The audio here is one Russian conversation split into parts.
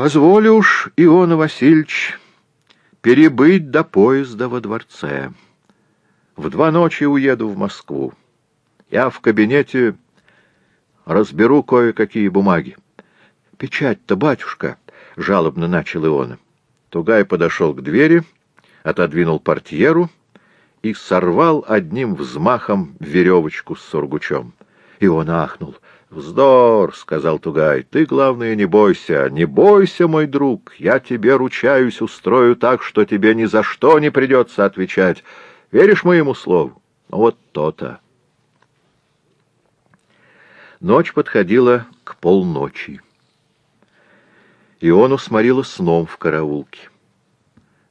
Позволю уж, Иона Васильевич, перебыть до поезда во дворце. В два ночи уеду в Москву. Я в кабинете разберу кое-какие бумаги. Печать-то, батюшка, — жалобно начал Иона. Тугай подошел к двери, отодвинул портьеру и сорвал одним взмахом веревочку с сургучом. Иона ахнул — «Вздор!» — сказал Тугай. «Ты, главное, не бойся. Не бойся, мой друг. Я тебе ручаюсь, устрою так, что тебе ни за что не придется отвечать. Веришь моему слову? Вот то-то». Ночь подходила к полночи. Иону сморила сном в караулке.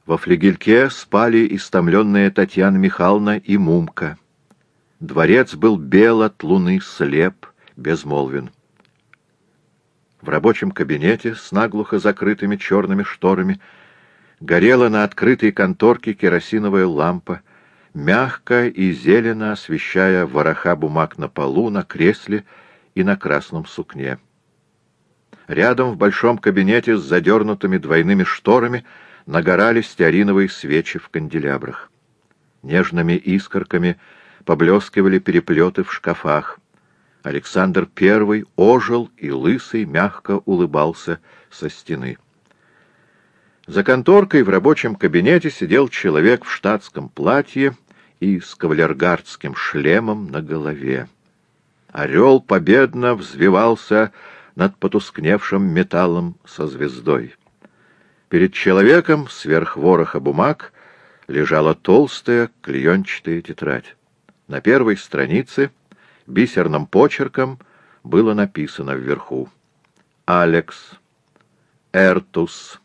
Во флигельке спали истомленная Татьяна Михайловна и Мумка. Дворец был бел от луны, слеп — безмолвен. В рабочем кабинете с наглухо закрытыми черными шторами горела на открытой конторке керосиновая лампа, мягко и зелено освещая вороха бумаг на полу, на кресле и на красном сукне. Рядом в большом кабинете с задернутыми двойными шторами нагорали стеариновые свечи в канделябрах. Нежными искорками поблескивали переплеты в шкафах. Александр I ожил и лысый мягко улыбался со стены. За конторкой в рабочем кабинете сидел человек в штатском платье и с кавалергардским шлемом на голове. Орел победно взвивался над потускневшим металлом со звездой. Перед человеком, сверх вороха бумаг, лежала толстая клеенчатая тетрадь. На первой странице — бисерным почерком было написано вверху. «Алекс. Эртус.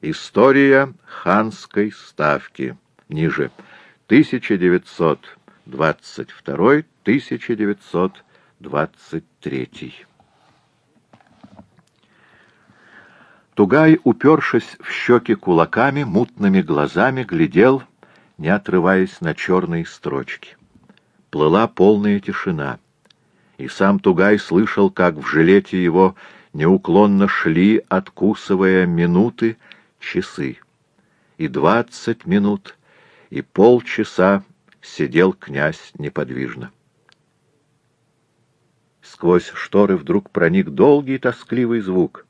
История ханской ставки». Ниже. 1922-1923. Тугай, упершись в щеки кулаками, мутными глазами, глядел, не отрываясь на черные строчки плыла полная тишина, и сам Тугай слышал, как в жилете его неуклонно шли, откусывая минуты, часы. И двадцать минут, и полчаса сидел князь неподвижно. Сквозь шторы вдруг проник долгий тоскливый звук.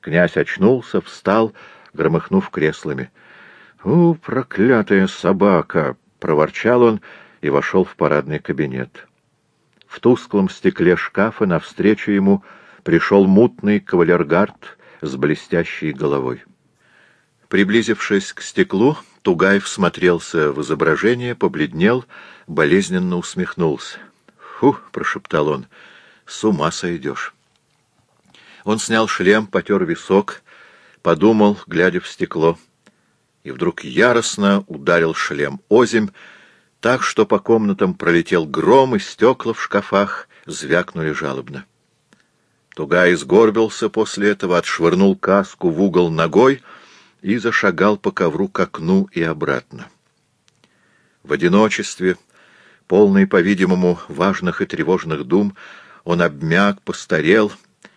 Князь очнулся, встал, громыхнув креслами. «У, проклятая собака!» — проворчал он, — и вошел в парадный кабинет. В тусклом стекле шкафа навстречу ему пришел мутный кавалергард с блестящей головой. Приблизившись к стеклу, Тугаев смотрелся в изображение, побледнел, болезненно усмехнулся. «Фу!» — прошептал он. «С ума сойдешь!» Он снял шлем, потер висок, подумал, глядя в стекло, и вдруг яростно ударил шлем озимь, так что по комнатам пролетел гром, и стекла в шкафах звякнули жалобно. Тугай сгорбился после этого, отшвырнул каску в угол ногой и зашагал по ковру к окну и обратно. В одиночестве, полный, по-видимому, важных и тревожных дум, он обмяк, постарел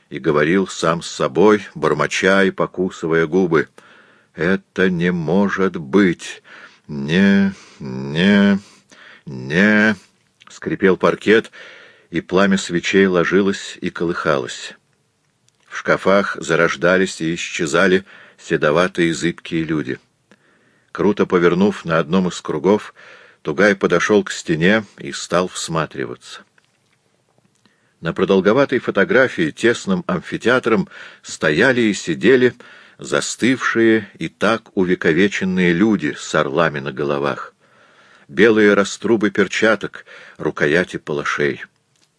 и говорил сам с собой, бормоча и покусывая губы. «Это не может быть! Не, не...» «Не...» — скрипел паркет, и пламя свечей ложилось и колыхалось. В шкафах зарождались и исчезали седоватые зыбкие люди. Круто повернув на одном из кругов, Тугай подошел к стене и стал всматриваться. На продолговатой фотографии тесным амфитеатром стояли и сидели застывшие и так увековеченные люди с орлами на головах белые раструбы перчаток, рукояти палашей.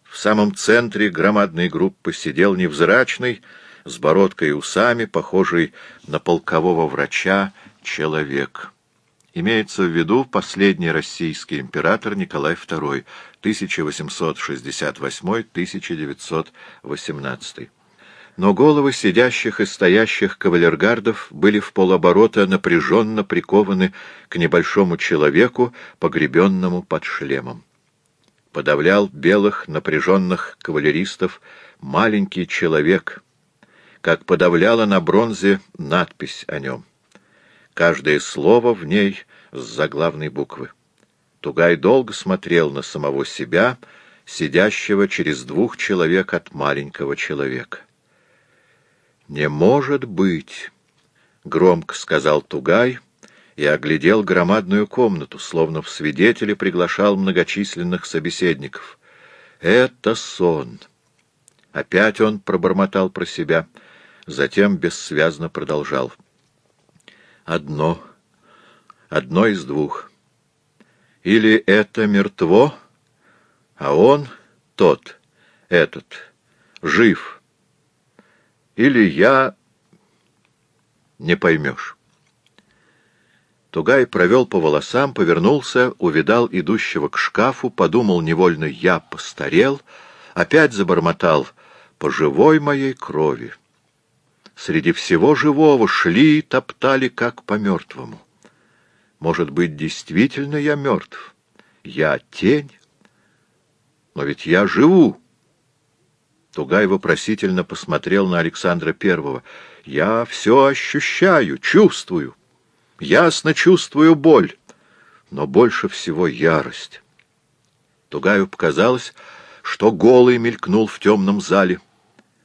В самом центре громадной группы сидел невзрачный, с бородкой и усами, похожий на полкового врача, человек. Имеется в виду последний российский император Николай II, 1868-1918 но головы сидящих и стоящих кавалергардов были в полоборота напряженно прикованы к небольшому человеку, погребенному под шлемом. Подавлял белых напряженных кавалеристов маленький человек, как подавляла на бронзе надпись о нем. Каждое слово в ней с заглавной буквы. Тугай долго смотрел на самого себя, сидящего через двух человек от маленького человека. «Не может быть!» — громко сказал Тугай и оглядел громадную комнату, словно в свидетели приглашал многочисленных собеседников. «Это сон!» Опять он пробормотал про себя, затем бессвязно продолжал. «Одно, одно из двух. Или это мертво, а он, тот, этот, жив. Или я не поймешь. Тугай провел по волосам, повернулся, увидал идущего к шкафу, подумал невольно «я постарел», опять забормотал «по живой моей крови». Среди всего живого шли и топтали, как по мертвому. Может быть, действительно я мертв? Я тень? Но ведь я живу. Тугай вопросительно посмотрел на Александра Первого. «Я все ощущаю, чувствую. Ясно чувствую боль, но больше всего ярость». Тугаю показалось, что голый мелькнул в темном зале.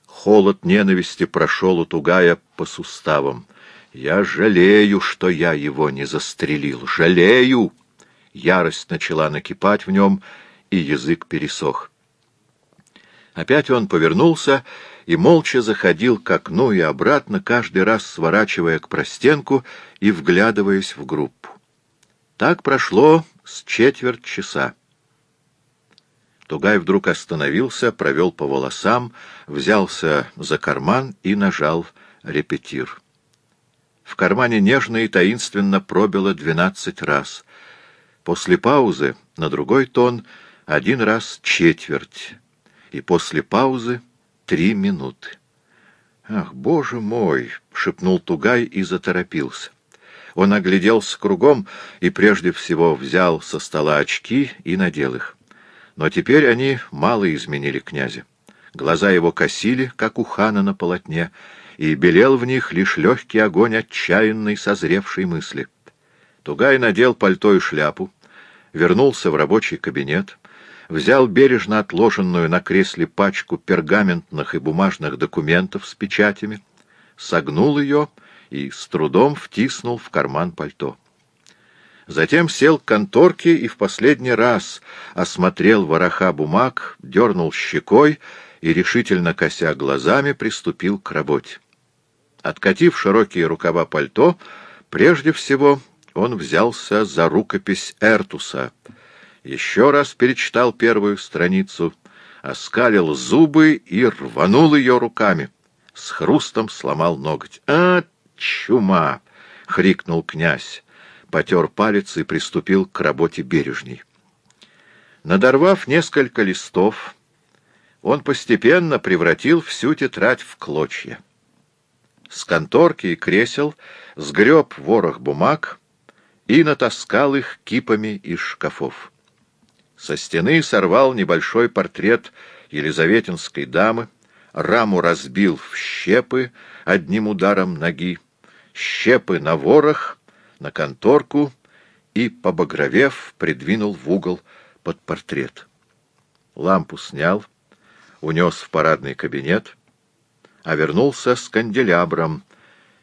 Холод ненависти прошел у Тугая по суставам. «Я жалею, что я его не застрелил. Жалею!» Ярость начала накипать в нем, и язык пересох. Опять он повернулся и молча заходил к окну и обратно, каждый раз сворачивая к простенку и вглядываясь в группу. Так прошло с четверть часа. Тугай вдруг остановился, провел по волосам, взялся за карман и нажал репетир. В кармане нежно и таинственно пробило двенадцать раз. После паузы на другой тон один раз четверть и после паузы три минуты. «Ах, боже мой!» — шепнул Тугай и заторопился. Он огляделся кругом и прежде всего взял со стола очки и надел их. Но теперь они мало изменили князя. Глаза его косили, как у хана на полотне, и белел в них лишь легкий огонь отчаянной созревшей мысли. Тугай надел пальто и шляпу, вернулся в рабочий кабинет, взял бережно отложенную на кресле пачку пергаментных и бумажных документов с печатями, согнул ее и с трудом втиснул в карман пальто. Затем сел к конторке и в последний раз осмотрел вороха бумаг, дернул щекой и, решительно кося глазами, приступил к работе. Откатив широкие рукава пальто, прежде всего он взялся за рукопись Эртуса — еще раз перечитал первую страницу, оскалил зубы и рванул ее руками. С хрустом сломал ноготь. «А, чума!» — хрикнул князь, потер палец и приступил к работе бережней. Надорвав несколько листов, он постепенно превратил всю тетрадь в клочья. С конторки и кресел сгреб ворох бумаг и натаскал их кипами из шкафов. Со стены сорвал небольшой портрет елизаветинской дамы, раму разбил в щепы одним ударом ноги, щепы на ворох, на конторку и, побагровев, придвинул в угол под портрет. Лампу снял, унес в парадный кабинет, а вернулся с канделябром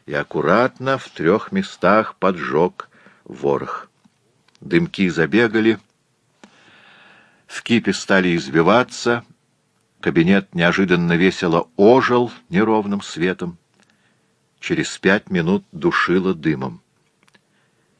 и аккуратно в трех местах поджег ворох. Дымки забегали, в кипе стали избиваться, кабинет неожиданно весело ожил неровным светом. Через пять минут душило дымом.